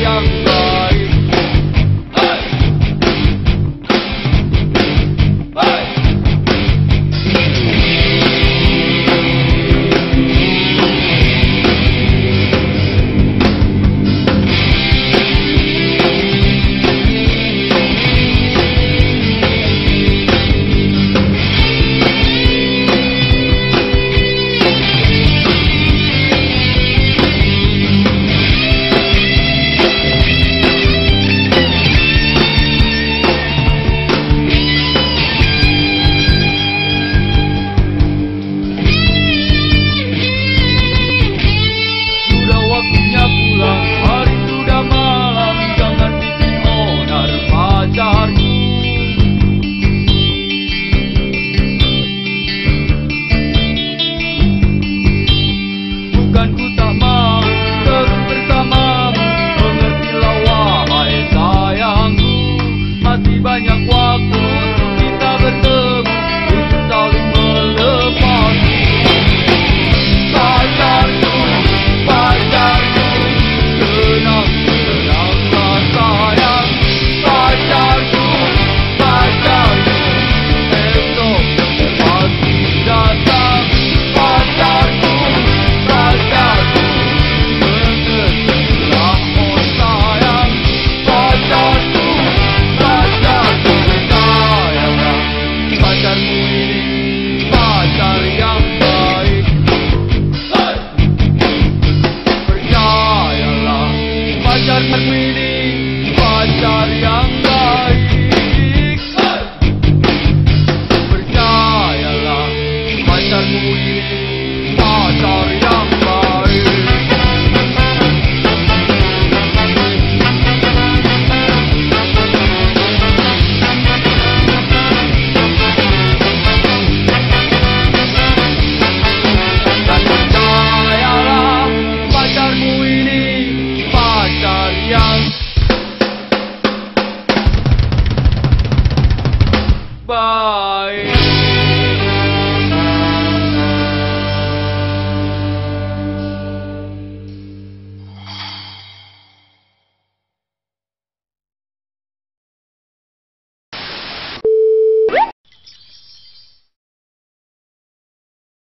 young Música